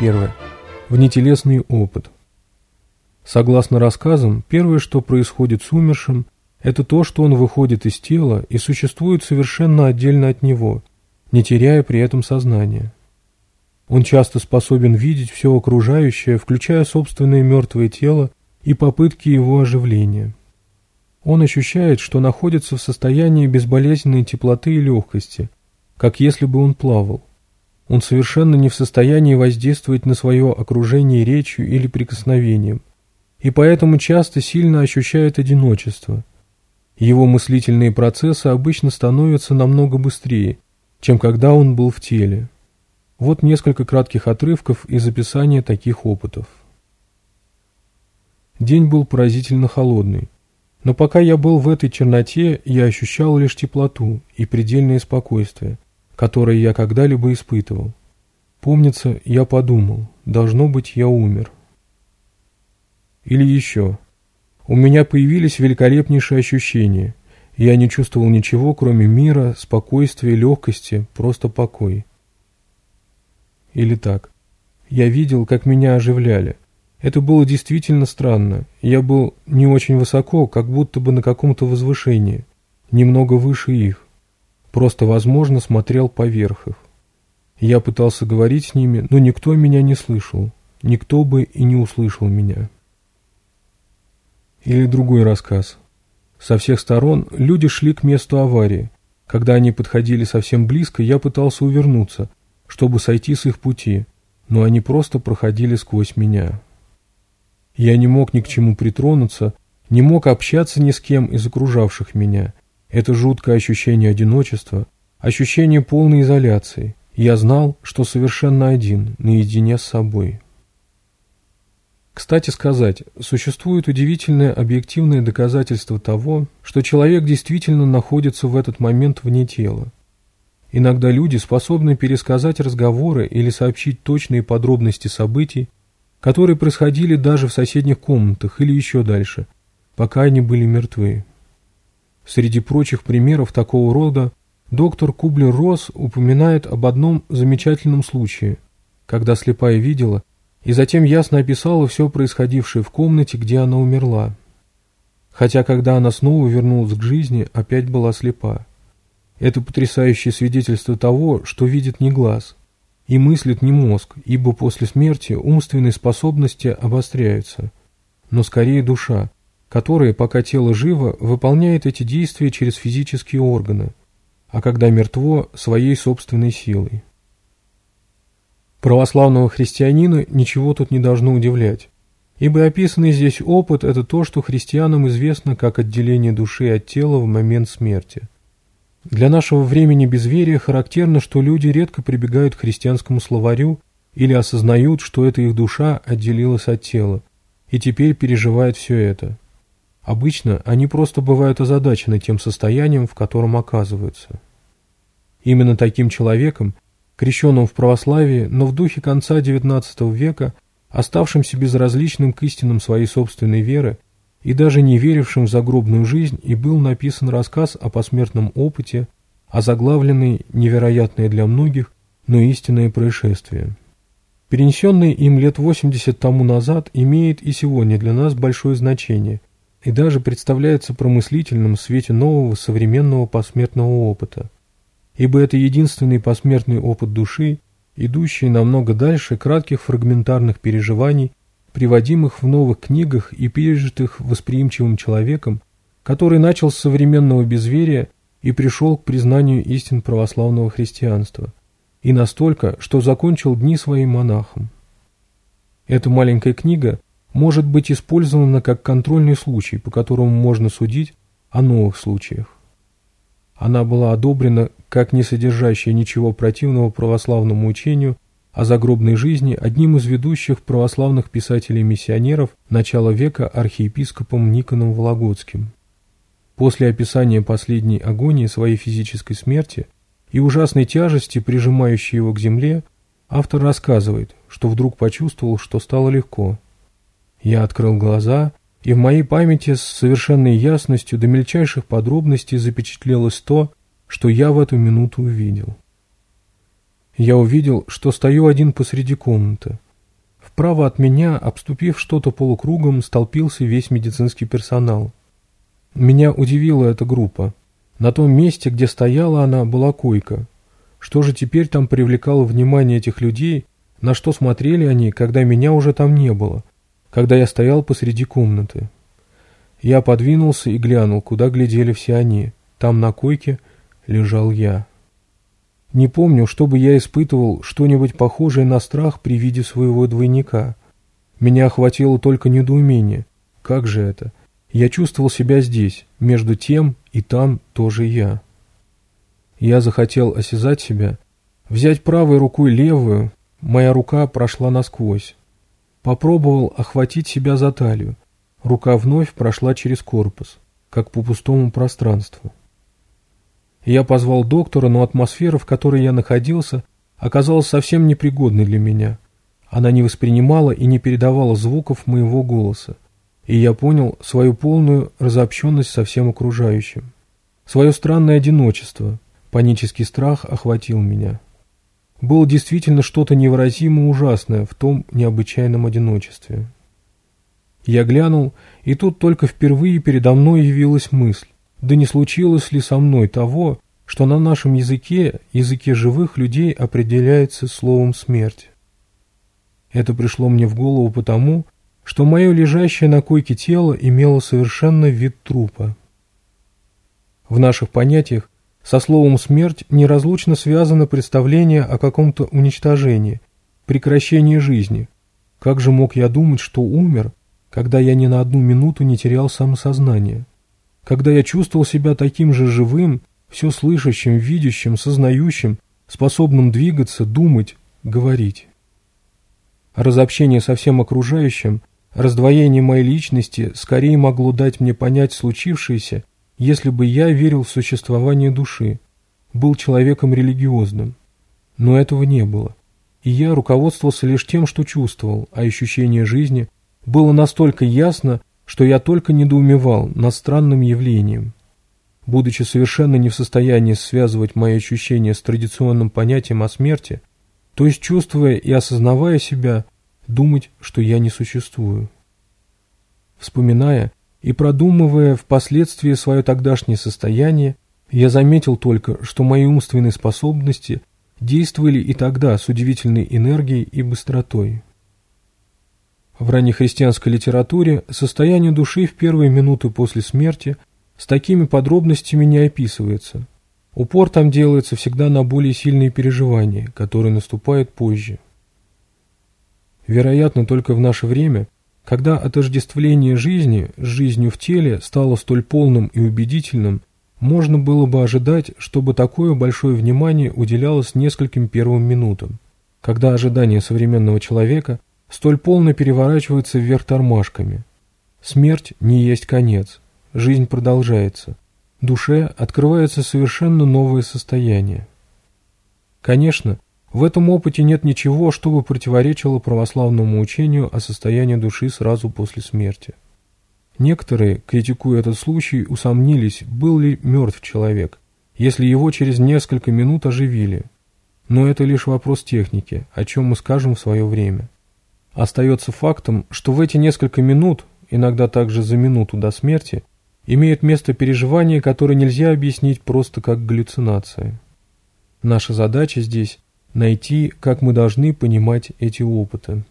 Первое. Внетелесный опыт. Согласно рассказам, первое, что происходит с умершим, это то, что он выходит из тела и существует совершенно отдельно от него, не теряя при этом сознания. Он часто способен видеть все окружающее, включая собственное мертвое тело и попытки его оживления. Он ощущает, что находится в состоянии безболезненной теплоты и легкости, как если бы он плавал. Он совершенно не в состоянии воздействовать на свое окружение речью или прикосновением, и поэтому часто сильно ощущает одиночество. Его мыслительные процессы обычно становятся намного быстрее, чем когда он был в теле. Вот несколько кратких отрывков из описания таких опытов. День был поразительно холодный. Но пока я был в этой черноте, я ощущал лишь теплоту и предельное спокойствие – которое я когда-либо испытывал. Помнится, я подумал, должно быть, я умер. Или еще. У меня появились великолепнейшие ощущения. Я не чувствовал ничего, кроме мира, спокойствия, легкости, просто покой. Или так. Я видел, как меня оживляли. Это было действительно странно. Я был не очень высоко, как будто бы на каком-то возвышении, немного выше их. Просто, возможно, смотрел поверх их. Я пытался говорить с ними, но никто меня не слышал. Никто бы и не услышал меня. Или другой рассказ. Со всех сторон люди шли к месту аварии. Когда они подходили совсем близко, я пытался увернуться, чтобы сойти с их пути, но они просто проходили сквозь меня. Я не мог ни к чему притронуться, не мог общаться ни с кем из окружавших меня – это жуткое ощущение одиночества, ощущение полной изоляции. Я знал, что совершенно один, наедине с собой. Кстати сказать, существует удивительное объективное доказательство того, что человек действительно находится в этот момент вне тела. Иногда люди способны пересказать разговоры или сообщить точные подробности событий, которые происходили даже в соседних комнатах или еще дальше, пока они были мертвы. Среди прочих примеров такого рода доктор Кублер-Росс упоминает об одном замечательном случае, когда слепая видела и затем ясно описала все происходившее в комнате, где она умерла. Хотя, когда она снова вернулась к жизни, опять была слепа. Это потрясающее свидетельство того, что видит не глаз и мыслит не мозг, ибо после смерти умственные способности обостряются, но скорее душа, которое, пока тело живо, выполняет эти действия через физические органы, а когда мертво – своей собственной силой. Православного христианина ничего тут не должно удивлять, ибо описанный здесь опыт – это то, что христианам известно как отделение души от тела в момент смерти. Для нашего времени безверия характерно, что люди редко прибегают к христианскому словарю или осознают, что эта их душа отделилась от тела, и теперь переживает все это – Обычно они просто бывают озадачены тем состоянием, в котором оказываются. Именно таким человеком, крещенным в православии, но в духе конца XIX века, оставшимся безразличным к истинам своей собственной веры и даже не верившим в загробную жизнь, и был написан рассказ о посмертном опыте, о озаглавленный «Невероятное для многих, но истинное происшествие». Перенесенный им лет 80 тому назад имеет и сегодня для нас большое значение – и даже представляется промыслительным в свете нового современного посмертного опыта, ибо это единственный посмертный опыт души, идущий намного дальше кратких фрагментарных переживаний, приводимых в новых книгах и пережитых восприимчивым человеком, который начал с современного безверия и пришел к признанию истин православного христианства, и настолько, что закончил дни своим монахом. Эта маленькая книга – может быть использована как контрольный случай, по которому можно судить о новых случаях. Она была одобрена как не содержащая ничего противного православному учению о загробной жизни одним из ведущих православных писателей-миссионеров начала века архиепископом Никоном Вологодским. После описания последней агонии своей физической смерти и ужасной тяжести, прижимающей его к земле, автор рассказывает, что вдруг почувствовал, что стало легко – я открыл глаза, и в моей памяти с совершенной ясностью до мельчайших подробностей запечатлелось то, что я в эту минуту увидел. Я увидел, что стою один посреди комнаты. Вправо от меня, обступив что-то полукругом, столпился весь медицинский персонал. Меня удивила эта группа. На том месте, где стояла она, была койка. Что же теперь там привлекало внимание этих людей, на что смотрели они, когда меня уже там не было – когда я стоял посреди комнаты. Я подвинулся и глянул, куда глядели все они. Там на койке лежал я. Не помню, чтобы я испытывал что-нибудь похожее на страх при виде своего двойника. Меня охватило только недоумение. Как же это? Я чувствовал себя здесь, между тем и там тоже я. Я захотел осязать себя, взять правой рукой левую, моя рука прошла насквозь. Попробовал охватить себя за талию. Рука вновь прошла через корпус, как по пустому пространству. Я позвал доктора, но атмосфера, в которой я находился, оказалась совсем непригодной для меня. Она не воспринимала и не передавала звуков моего голоса. И я понял свою полную разобщенность со всем окружающим. Свое странное одиночество, панический страх охватил меня. Было действительно что-то невыразимо ужасное в том необычайном одиночестве. Я глянул, и тут только впервые передо мной явилась мысль, да не случилось ли со мной того, что на нашем языке, языке живых людей, определяется словом «смерть». Это пришло мне в голову потому, что мое лежащее на койке тело имело совершенно вид трупа. В наших понятиях со словом «смерть» неразлучно связано представление о каком-то уничтожении, прекращении жизни. Как же мог я думать, что умер, когда я ни на одну минуту не терял самосознание? Когда я чувствовал себя таким же живым, все слышащим, видящим, сознающим, способным двигаться, думать, говорить. Разобщение со всем окружающим, раздвоение моей личности скорее могло дать мне понять случившееся, если бы я верил в существование души, был человеком религиозным. Но этого не было. И я руководствовался лишь тем, что чувствовал, а ощущение жизни было настолько ясно, что я только недоумевал над странным явлением. Будучи совершенно не в состоянии связывать мои ощущения с традиционным понятием о смерти, то есть чувствуя и осознавая себя, думать, что я не существую. Вспоминая, и продумывая впоследствии свое тогдашнее состояние, я заметил только, что мои умственные способности действовали и тогда с удивительной энергией и быстротой. В раннехристианской литературе состояние души в первые минуты после смерти с такими подробностями не описывается. Упор там делается всегда на более сильные переживания, которые наступают позже. Вероятно, только в наше время – когда отождествление жизни с жизнью в теле стало столь полным и убедительным, можно было бы ожидать, чтобы такое большое внимание уделялось нескольким первым минутам, когда ожидания современного человека столь полно переворачиваются вверх тормашками. Смерть не есть конец, жизнь продолжается. Душе открывается совершенно новое состояние. Конечно, в этом опыте нет ничего, что бы противоречило православному учению о состоянии души сразу после смерти. Некоторые, критикуя этот случай, усомнились, был ли мертв человек, если его через несколько минут оживили. Но это лишь вопрос техники, о чем мы скажем в свое время. Остается фактом, что в эти несколько минут, иногда также за минуту до смерти, имеют место переживания, которые нельзя объяснить просто как галлюцинации. Наша задача здесь – найти, как мы должны понимать эти опыты.